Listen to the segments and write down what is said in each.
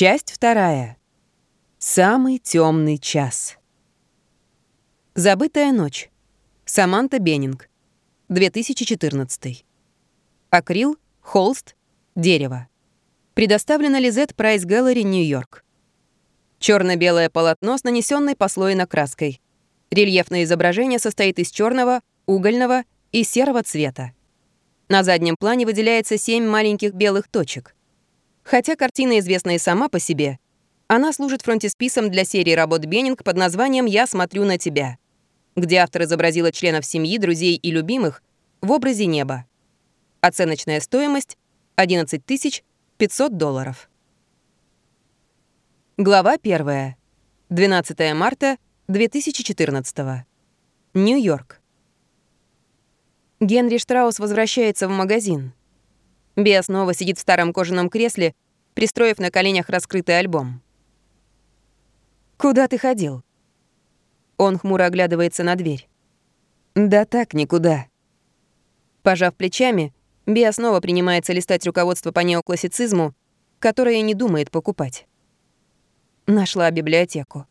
Часть вторая. Самый темный час. Забытая ночь. Саманта Беннинг. 2014. Акрил, холст, дерево. Предоставлено Лизет Прайс Гэллери, Нью-Йорк. Черно-белое полотно с нанесенной послойно краской. Рельефное изображение состоит из черного, угольного и серого цвета. На заднем плане выделяется семь маленьких белых точек. Хотя картина известна и сама по себе, она служит фронтисписом для серии работ Беннинг под названием «Я смотрю на тебя», где автор изобразила членов семьи, друзей и любимых в образе неба. Оценочная стоимость — 11 500 долларов. Глава 1. 12 марта 2014. Нью-Йорк. Генри Штраус возвращается в магазин. Беа снова сидит в старом кожаном кресле, пристроив на коленях раскрытый альбом. «Куда ты ходил?» Он хмуро оглядывается на дверь. «Да так, никуда». Пожав плечами, Беа снова принимается листать руководство по неоклассицизму, которое не думает покупать. Нашла библиотеку.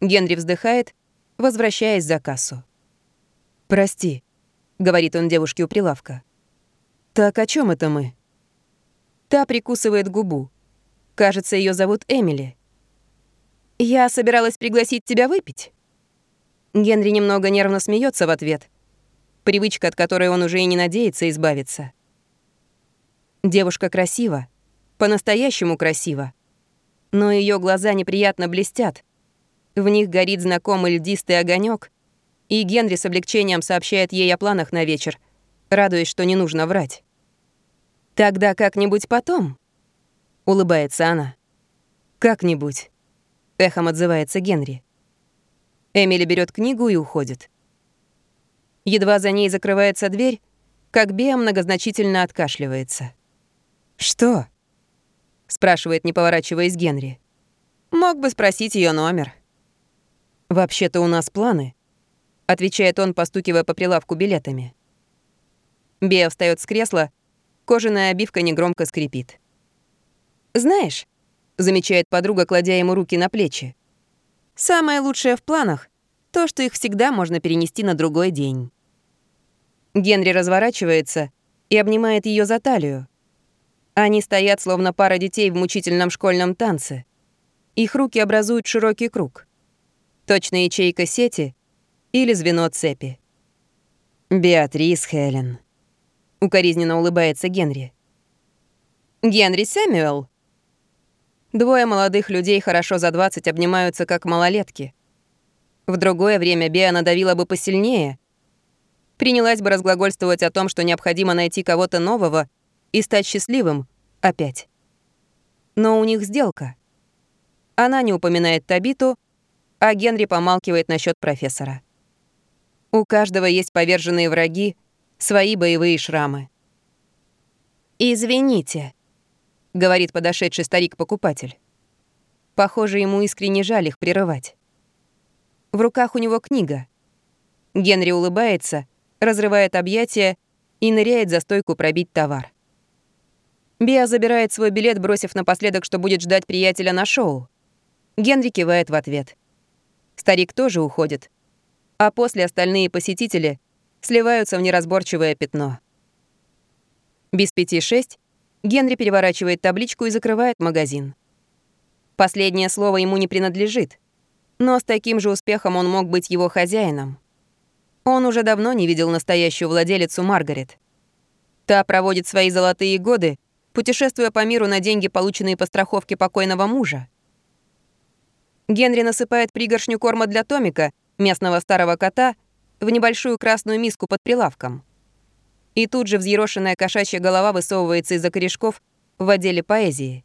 Генри вздыхает, возвращаясь за кассу. «Прости», — говорит он девушке у прилавка. «Так о чем это мы?» Та прикусывает губу. Кажется, ее зовут Эмили. «Я собиралась пригласить тебя выпить». Генри немного нервно смеется в ответ. Привычка, от которой он уже и не надеется избавиться. Девушка красива. По-настоящему красива. Но ее глаза неприятно блестят. В них горит знакомый льдистый огонек, и Генри с облегчением сообщает ей о планах на вечер, радуясь, что не нужно врать. «Тогда как-нибудь потом», — улыбается она. «Как-нибудь», — эхом отзывается Генри. Эмили берет книгу и уходит. Едва за ней закрывается дверь, как Беа многозначительно откашливается. «Что?» — спрашивает, не поворачиваясь Генри. «Мог бы спросить ее номер». «Вообще-то у нас планы», — отвечает он, постукивая по прилавку билетами. Беа встает с кресла Кожаная обивка негромко скрипит. «Знаешь», — замечает подруга, кладя ему руки на плечи, «самое лучшее в планах — то, что их всегда можно перенести на другой день». Генри разворачивается и обнимает ее за талию. Они стоят, словно пара детей в мучительном школьном танце. Их руки образуют широкий круг. Точно ячейка сети или звено цепи. Беатрис Хелен. Укоризненно улыбается Генри. «Генри Сэмюэл?» Двое молодых людей хорошо за 20 обнимаются как малолетки. В другое время Беа надавила бы посильнее. Принялась бы разглагольствовать о том, что необходимо найти кого-то нового и стать счастливым опять. Но у них сделка. Она не упоминает Табиту, а Генри помалкивает насчет профессора. У каждого есть поверженные враги, свои боевые шрамы. «Извините», — говорит подошедший старик-покупатель. Похоже, ему искренне жаль их прерывать. В руках у него книга. Генри улыбается, разрывает объятия и ныряет за стойку пробить товар. Биа забирает свой билет, бросив напоследок, что будет ждать приятеля на шоу. Генри кивает в ответ. Старик тоже уходит. А после остальные посетители сливаются в неразборчивое пятно. Без пяти шесть Генри переворачивает табличку и закрывает магазин. Последнее слово ему не принадлежит, но с таким же успехом он мог быть его хозяином. Он уже давно не видел настоящую владелицу Маргарет. Та проводит свои золотые годы, путешествуя по миру на деньги, полученные по страховке покойного мужа. Генри насыпает пригоршню корма для Томика, местного старого кота, в небольшую красную миску под прилавком. И тут же взъерошенная кошачья голова высовывается из-за корешков в отделе поэзии.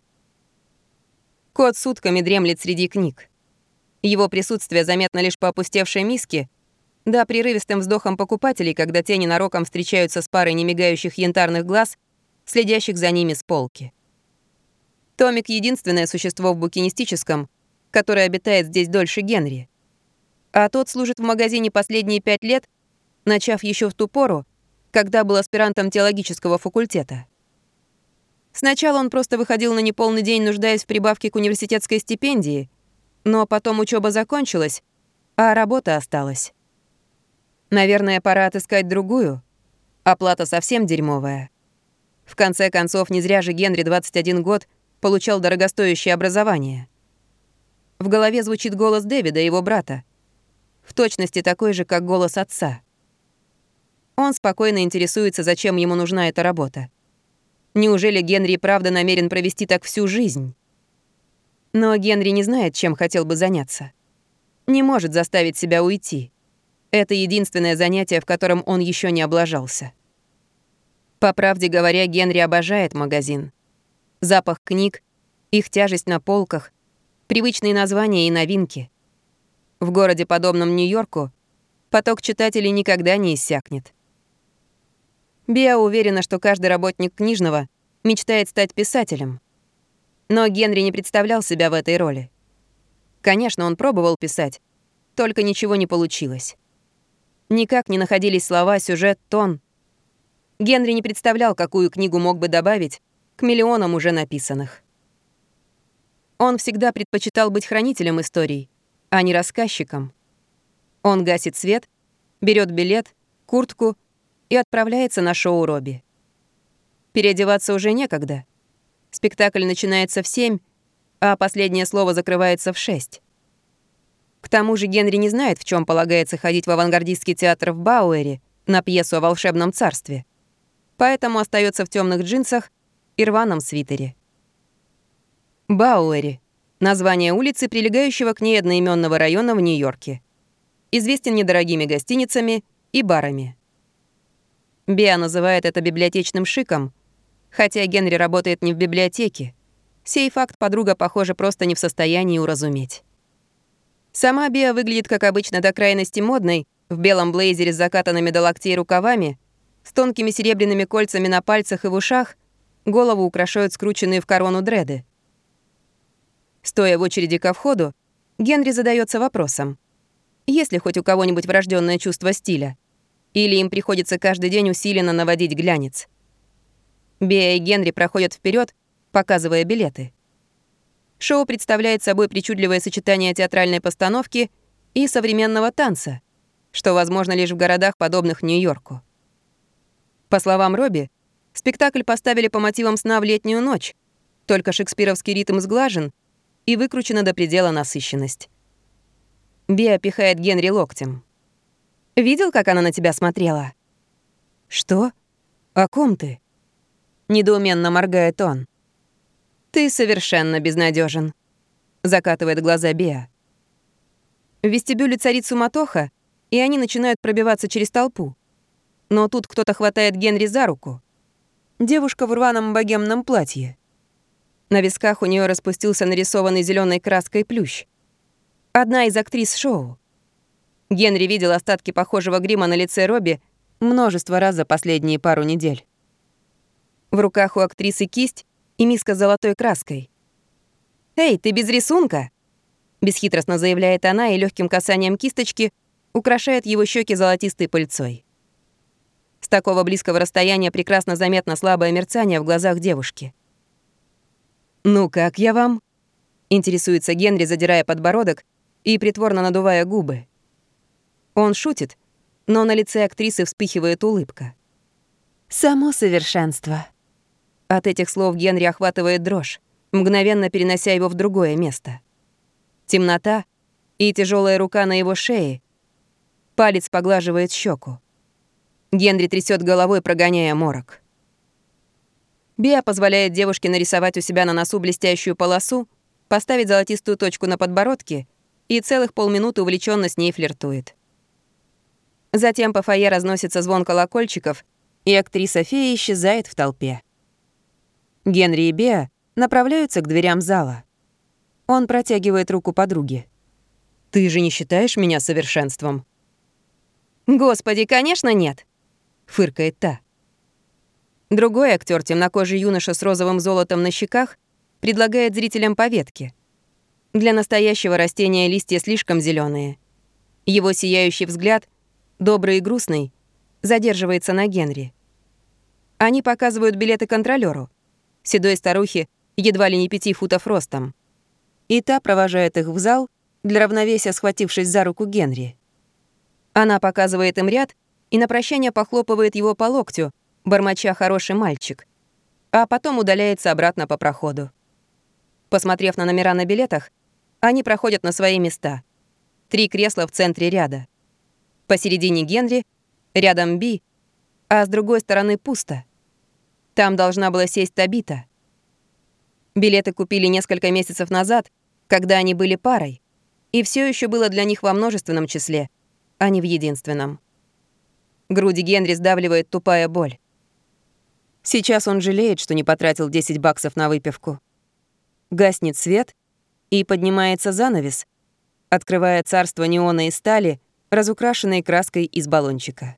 Кот сутками дремлет среди книг. Его присутствие заметно лишь по опустевшей миске, да прерывистым вздохом покупателей, когда те ненароком встречаются с парой немигающих янтарных глаз, следящих за ними с полки. Томик — единственное существо в букинистическом, которое обитает здесь дольше Генри а тот служит в магазине последние пять лет, начав еще в ту пору, когда был аспирантом теологического факультета. Сначала он просто выходил на неполный день, нуждаясь в прибавке к университетской стипендии, но потом учеба закончилась, а работа осталась. Наверное, пора отыскать другую. Оплата совсем дерьмовая. В конце концов, не зря же Генри 21 год получал дорогостоящее образование. В голове звучит голос Дэвида, его брата. Точности такой же, как голос отца. Он спокойно интересуется, зачем ему нужна эта работа. Неужели Генри правда намерен провести так всю жизнь? Но Генри не знает, чем хотел бы заняться. Не может заставить себя уйти. Это единственное занятие, в котором он еще не облажался. По правде говоря, Генри обожает магазин. Запах книг, их тяжесть на полках, привычные названия и новинки. В городе, подобном Нью-Йорку, поток читателей никогда не иссякнет. Биа уверена, что каждый работник книжного мечтает стать писателем. Но Генри не представлял себя в этой роли. Конечно, он пробовал писать, только ничего не получилось. Никак не находились слова, сюжет, тон. Генри не представлял, какую книгу мог бы добавить к миллионам уже написанных. Он всегда предпочитал быть хранителем историй, а не рассказчиком. Он гасит свет, берет билет, куртку и отправляется на шоу Робби. Переодеваться уже некогда. Спектакль начинается в семь, а последнее слово закрывается в шесть. К тому же Генри не знает, в чем полагается ходить в авангардистский театр в Бауэре на пьесу о волшебном царстве. Поэтому остается в темных джинсах и рваном свитере. Бауэри — название улицы, прилегающего к ней одноименного района в Нью-Йорке. Известен недорогими гостиницами и барами. Беа называет это библиотечным шиком, хотя Генри работает не в библиотеке. Сей факт подруга, похоже, просто не в состоянии уразуметь. Сама Беа выглядит, как обычно, до крайности модной, в белом блейзере с закатанными до локтей рукавами, с тонкими серебряными кольцами на пальцах и в ушах, голову украшают скрученные в корону дреды. Стоя в очереди ко входу, Генри задается вопросом. Есть ли хоть у кого-нибудь врожденное чувство стиля? Или им приходится каждый день усиленно наводить глянец. Беа и Генри проходят вперед, показывая билеты. Шоу представляет собой причудливое сочетание театральной постановки и современного танца, что возможно лишь в городах, подобных Нью-Йорку. По словам Робби, спектакль поставили по мотивам сна в летнюю ночь, только шекспировский ритм сглажен и выкручена до предела насыщенность. Беа пихает Генри локтем. Видел, как она на тебя смотрела?» «Что? О ком ты?» Недоуменно моргает он. «Ты совершенно безнадежен, закатывает глаза Беа. В вестибюле царит суматоха, и они начинают пробиваться через толпу. Но тут кто-то хватает Генри за руку. Девушка в рваном богемном платье. На висках у нее распустился нарисованный зеленой краской плющ. Одна из актрис шоу. Генри видел остатки похожего грима на лице Робби множество раз за последние пару недель. В руках у актрисы кисть и миска с золотой краской. «Эй, ты без рисунка?» Бесхитростно заявляет она и легким касанием кисточки украшает его щеки золотистой пыльцой. С такого близкого расстояния прекрасно заметно слабое мерцание в глазах девушки. «Ну как я вам?» — интересуется Генри, задирая подбородок и притворно надувая губы. Он шутит, но на лице актрисы вспыхивает улыбка. «Само совершенство». От этих слов Генри охватывает дрожь, мгновенно перенося его в другое место. Темнота и тяжелая рука на его шее. Палец поглаживает щеку. Генри трясет головой, прогоняя морок. Биа позволяет девушке нарисовать у себя на носу блестящую полосу, поставить золотистую точку на подбородке и целых полминуты увлеченно с ней флиртует. Затем по фойе разносится звон колокольчиков, и актриса фея исчезает в толпе. Генри и Беа направляются к дверям зала. Он протягивает руку подруге. «Ты же не считаешь меня совершенством?» «Господи, конечно, нет!» — фыркает та. Другой актер, темнокожий юноша с розовым золотом на щеках, предлагает зрителям по ветке. Для настоящего растения листья слишком зеленые. Его сияющий взгляд добрый и грустный, задерживается на Генри. Они показывают билеты контролёру. седой старухи едва ли не пяти футов ростом. И та провожает их в зал, для равновесия схватившись за руку Генри. Она показывает им ряд и на прощание похлопывает его по локтю, бормоча «хороший мальчик», а потом удаляется обратно по проходу. Посмотрев на номера на билетах, они проходят на свои места. Три кресла в центре ряда. Посередине Генри, рядом Би, а с другой стороны пусто. Там должна была сесть Табита. Билеты купили несколько месяцев назад, когда они были парой, и все еще было для них во множественном числе, а не в единственном. Груди Генри сдавливает тупая боль. Сейчас он жалеет, что не потратил 10 баксов на выпивку. Гаснет свет, и поднимается занавес, открывая царство неона и стали, разукрашенной краской из баллончика.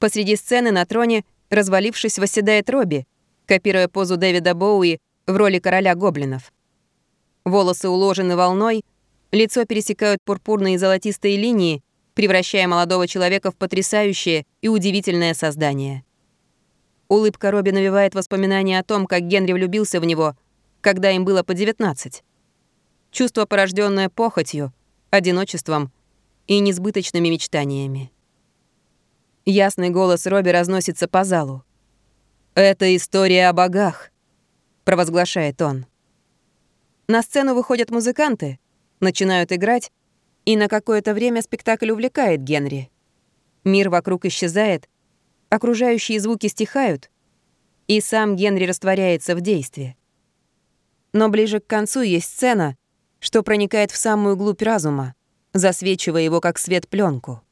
Посреди сцены на троне, развалившись, восседает Робби, копируя позу Дэвида Боуи в роли короля гоблинов. Волосы уложены волной, лицо пересекают пурпурные и золотистые линии, превращая молодого человека в потрясающее и удивительное создание. Улыбка Робби навевает воспоминания о том, как Генри влюбился в него, когда им было по 19. Чувство, порожденное похотью, одиночеством и несбыточными мечтаниями. Ясный голос Робби разносится по залу. «Это история о богах», — провозглашает он. На сцену выходят музыканты, начинают играть, и на какое-то время спектакль увлекает Генри. Мир вокруг исчезает, окружающие звуки стихают, и сам Генри растворяется в действии. Но ближе к концу есть сцена, что проникает в самую глубь разума, засвечивая его как свет пленку.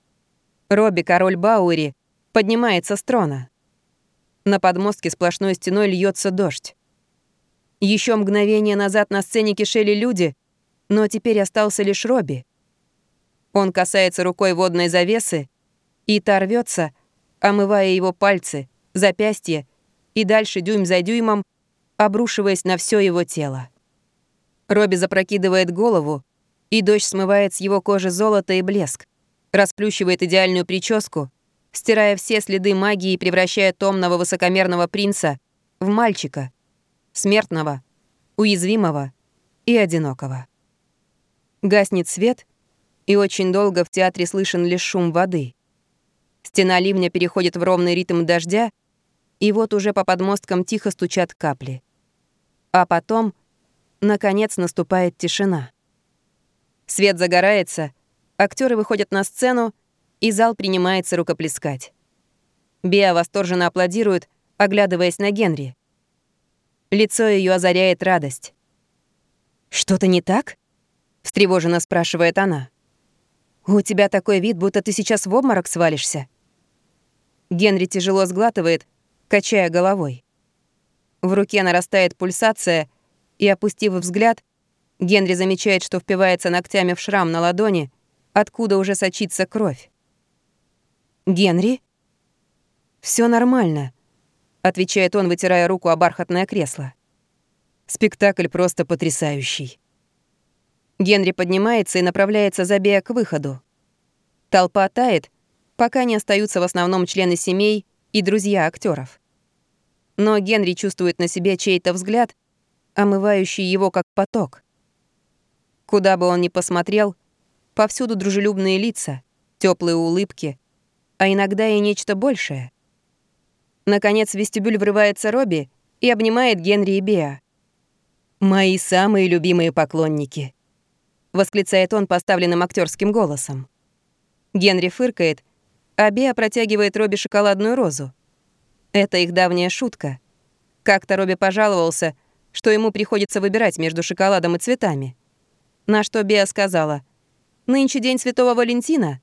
Робби, король Бауэри, поднимается с трона. На подмостке сплошной стеной льется дождь. Еще мгновение назад на сцене кишели люди, но теперь остался лишь Робби. Он касается рукой водной завесы, и та рвется, омывая его пальцы, запястье и дальше дюйм за дюймом, обрушиваясь на все его тело. Робби запрокидывает голову, и дождь смывает с его кожи золото и блеск, расплющивает идеальную прическу, стирая все следы магии и превращая томного высокомерного принца в мальчика, смертного, уязвимого и одинокого. Гаснет свет, и очень долго в театре слышен лишь шум воды. Стена ливня переходит в ровный ритм дождя, и вот уже по подмосткам тихо стучат капли. А потом, наконец, наступает тишина. Свет загорается, актеры выходят на сцену, и зал принимается рукоплескать. Беа восторженно аплодирует, оглядываясь на Генри. Лицо ее озаряет радость. «Что-то не так?» — встревоженно спрашивает она. «У тебя такой вид, будто ты сейчас в обморок свалишься». Генри тяжело сглатывает, качая головой. В руке нарастает пульсация, и, опустив взгляд, Генри замечает, что впивается ногтями в шрам на ладони, откуда уже сочится кровь. «Генри?» Все нормально», — отвечает он, вытирая руку о бархатное кресло. «Спектакль просто потрясающий». Генри поднимается и направляется за Беа к выходу. Толпа тает, пока не остаются в основном члены семей и друзья актеров. Но Генри чувствует на себе чей-то взгляд, омывающий его как поток. Куда бы он ни посмотрел, повсюду дружелюбные лица, теплые улыбки, а иногда и нечто большее. Наконец в вестибюль врывается Робби и обнимает Генри и Беа. «Мои самые любимые поклонники», — восклицает он поставленным актерским голосом. Генри фыркает, а Беа протягивает Робби шоколадную розу. Это их давняя шутка. Как-то Робби пожаловался, что ему приходится выбирать между шоколадом и цветами. На что Беа сказала, «Нынче день Святого Валентина,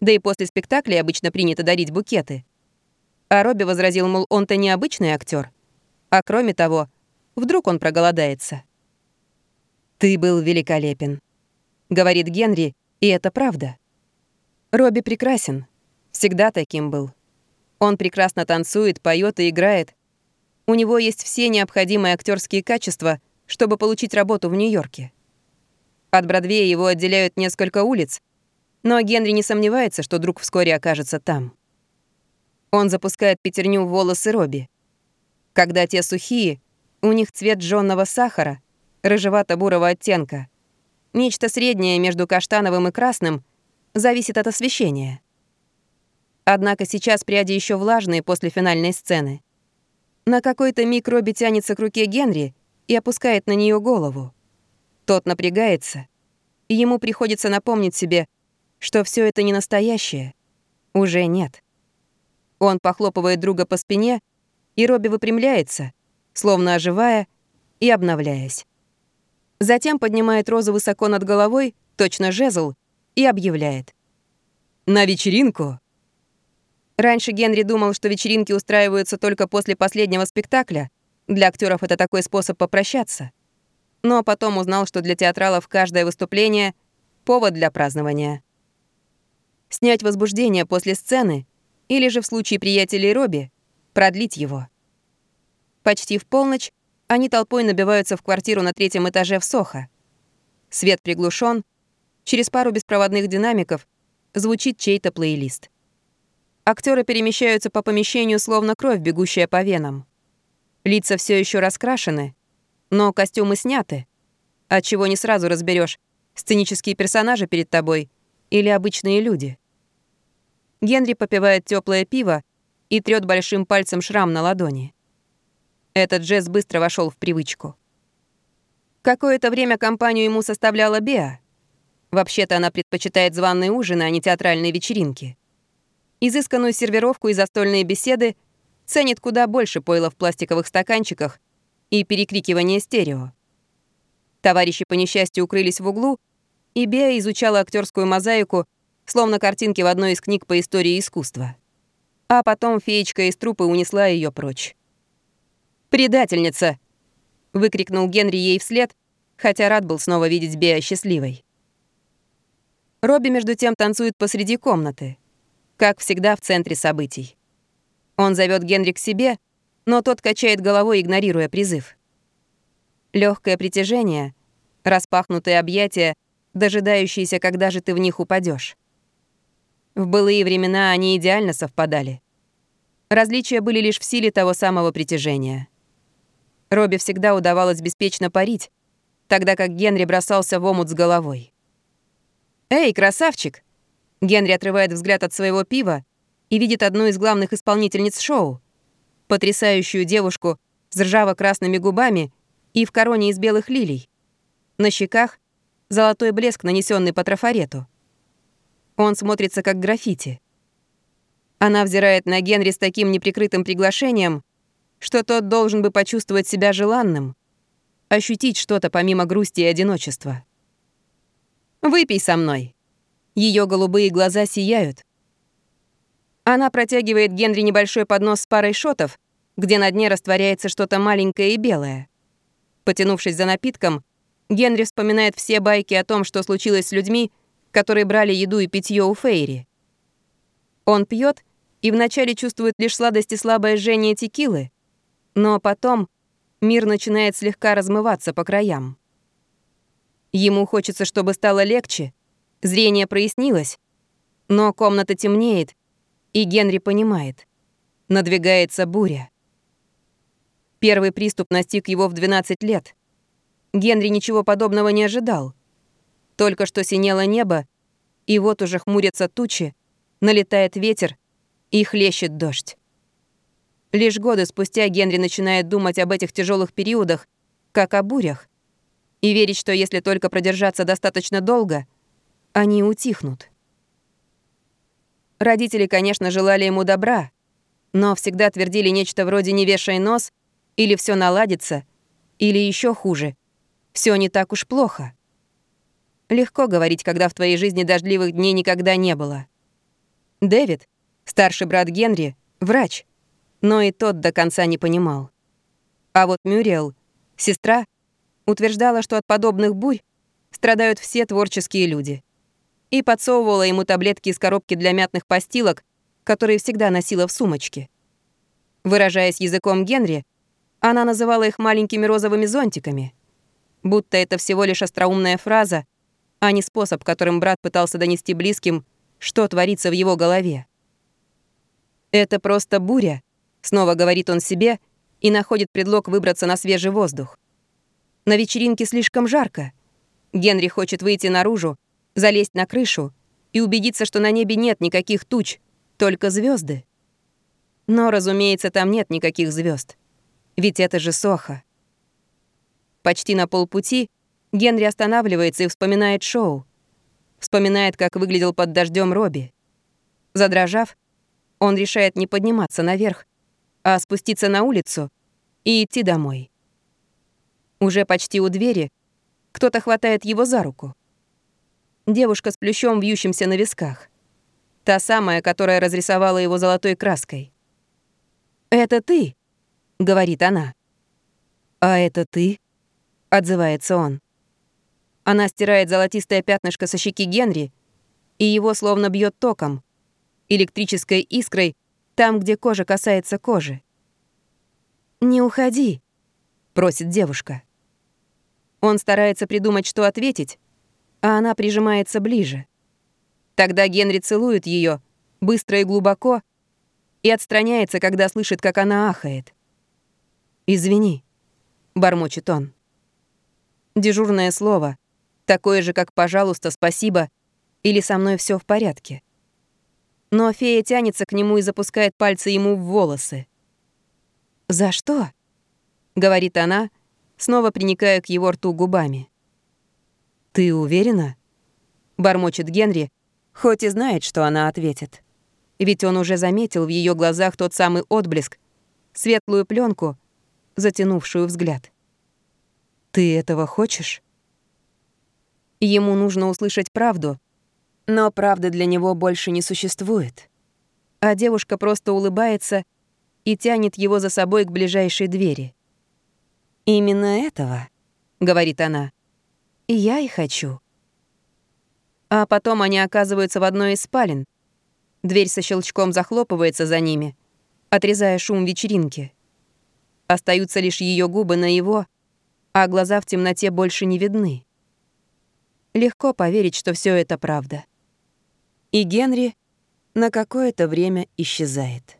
да и после спектакля обычно принято дарить букеты». А Робби возразил, мол, он-то необычный актер, А кроме того, вдруг он проголодается. «Ты был великолепен», — говорит Генри, и это правда. Робби прекрасен, всегда таким был. Он прекрасно танцует, поет и играет. У него есть все необходимые актерские качества, чтобы получить работу в Нью-Йорке. От Бродвея его отделяют несколько улиц, но Генри не сомневается, что друг вскоре окажется там. Он запускает пятерню в волосы Робби. Когда те сухие, У них цвет жжённого сахара, рыжевато-бурого оттенка. Нечто среднее между каштановым и красным зависит от освещения. Однако сейчас пряди еще влажные после финальной сцены. На какой-то миг Робби тянется к руке Генри и опускает на нее голову. Тот напрягается, и ему приходится напомнить себе, что все это не настоящее. Уже нет. Он похлопывает друга по спине, и Робби выпрямляется, словно оживая и обновляясь. Затем поднимает розу высоко над головой, точно жезл, и объявляет. «На вечеринку!» Раньше Генри думал, что вечеринки устраиваются только после последнего спектакля. Для актеров это такой способ попрощаться. Но потом узнал, что для театралов каждое выступление — повод для празднования. Снять возбуждение после сцены или же в случае приятелей Робби продлить его. Почти в полночь они толпой набиваются в квартиру на третьем этаже в Сохо. Свет приглушен, через пару беспроводных динамиков звучит чей-то плейлист. Актеры перемещаются по помещению, словно кровь, бегущая по венам. Лица все еще раскрашены, но костюмы сняты, отчего не сразу разберешь, сценические персонажи перед тобой или обычные люди. Генри попивает теплое пиво и трёт большим пальцем шрам на ладони. Этот жест быстро вошел в привычку. Какое-то время компанию ему составляла Беа. Вообще-то она предпочитает званые ужины, а не театральные вечеринки. Изысканную сервировку и застольные беседы ценит куда больше пойла в пластиковых стаканчиках и перекрикивание стерео. Товарищи по несчастью укрылись в углу, и Беа изучала актерскую мозаику, словно картинки в одной из книг по истории искусства. А потом феечка из трупы унесла ее прочь. «Предательница!» — выкрикнул Генри ей вслед, хотя рад был снова видеть Беа счастливой. Робби, между тем, танцует посреди комнаты, как всегда в центре событий. Он зовет Генри к себе, но тот качает головой, игнорируя призыв. Легкое притяжение, распахнутые объятия, дожидающиеся, когда же ты в них упадешь. В былые времена они идеально совпадали. Различия были лишь в силе того самого притяжения. Робби всегда удавалось беспечно парить, тогда как Генри бросался в омут с головой. «Эй, красавчик!» Генри отрывает взгляд от своего пива и видит одну из главных исполнительниц шоу. Потрясающую девушку с ржаво-красными губами и в короне из белых лилий. На щеках золотой блеск, нанесенный по трафарету. Он смотрится как граффити. Она взирает на Генри с таким неприкрытым приглашением, что тот должен бы почувствовать себя желанным, ощутить что-то помимо грусти и одиночества. «Выпей со мной». Ее голубые глаза сияют. Она протягивает Генри небольшой поднос с парой шотов, где на дне растворяется что-то маленькое и белое. Потянувшись за напитком, Генри вспоминает все байки о том, что случилось с людьми, которые брали еду и питье у Фейри. Он пьет и вначале чувствует лишь сладость и слабое жжение текилы, но потом мир начинает слегка размываться по краям. Ему хочется, чтобы стало легче, зрение прояснилось, но комната темнеет, и Генри понимает. Надвигается буря. Первый приступ настиг его в 12 лет. Генри ничего подобного не ожидал. Только что синело небо, и вот уже хмурятся тучи, налетает ветер и хлещет дождь. Лишь годы спустя Генри начинает думать об этих тяжелых периодах, как о бурях, и верить, что если только продержаться достаточно долго, они утихнут. Родители, конечно, желали ему добра, но всегда твердили нечто вроде «не вешай нос» или все наладится», или еще хуже все не так уж плохо». Легко говорить, когда в твоей жизни дождливых дней никогда не было. Дэвид, старший брат Генри, врач, но и тот до конца не понимал. А вот Мюриэл, сестра, утверждала, что от подобных бурь страдают все творческие люди. И подсовывала ему таблетки из коробки для мятных постилок, которые всегда носила в сумочке. Выражаясь языком Генри, она называла их маленькими розовыми зонтиками. Будто это всего лишь остроумная фраза, а не способ, которым брат пытался донести близким, что творится в его голове. «Это просто буря», — снова говорит он себе, и находит предлог выбраться на свежий воздух. На вечеринке слишком жарко. Генри хочет выйти наружу, залезть на крышу и убедиться, что на небе нет никаких туч, только звезды. Но, разумеется, там нет никаких звезд, Ведь это же Соха. Почти на полпути Генри останавливается и вспоминает шоу. Вспоминает, как выглядел под дождем Робби. Задрожав, он решает не подниматься наверх, а спуститься на улицу и идти домой. Уже почти у двери кто-то хватает его за руку. Девушка с плющом, вьющимся на висках. Та самая, которая разрисовала его золотой краской. «Это ты», — говорит она. «А это ты?» — отзывается он. Она стирает золотистое пятнышко со щеки Генри, и его словно бьет током, электрической искрой там, где кожа касается кожи. «Не уходи», — просит девушка. Он старается придумать, что ответить, а она прижимается ближе. Тогда Генри целует ее быстро и глубоко, и отстраняется, когда слышит, как она ахает. «Извини», — бормочет он. Дежурное слово, такое же, как «пожалуйста», «спасибо» или «со мной все в порядке». Но фея тянется к нему и запускает пальцы ему в волосы. «За что?» — говорит она, снова приникая к его рту губами. «Ты уверена?» — бормочет Генри, хоть и знает, что она ответит. Ведь он уже заметил в ее глазах тот самый отблеск, светлую пленку, затянувшую взгляд. «Ты этого хочешь?» Ему нужно услышать правду, но правды для него больше не существует. А девушка просто улыбается и тянет его за собой к ближайшей двери. «Именно этого», — говорит она, — «я и хочу». А потом они оказываются в одной из спален — Дверь со щелчком захлопывается за ними, отрезая шум вечеринки. Остаются лишь ее губы на его, а глаза в темноте больше не видны. Легко поверить, что все это правда. И Генри на какое-то время исчезает.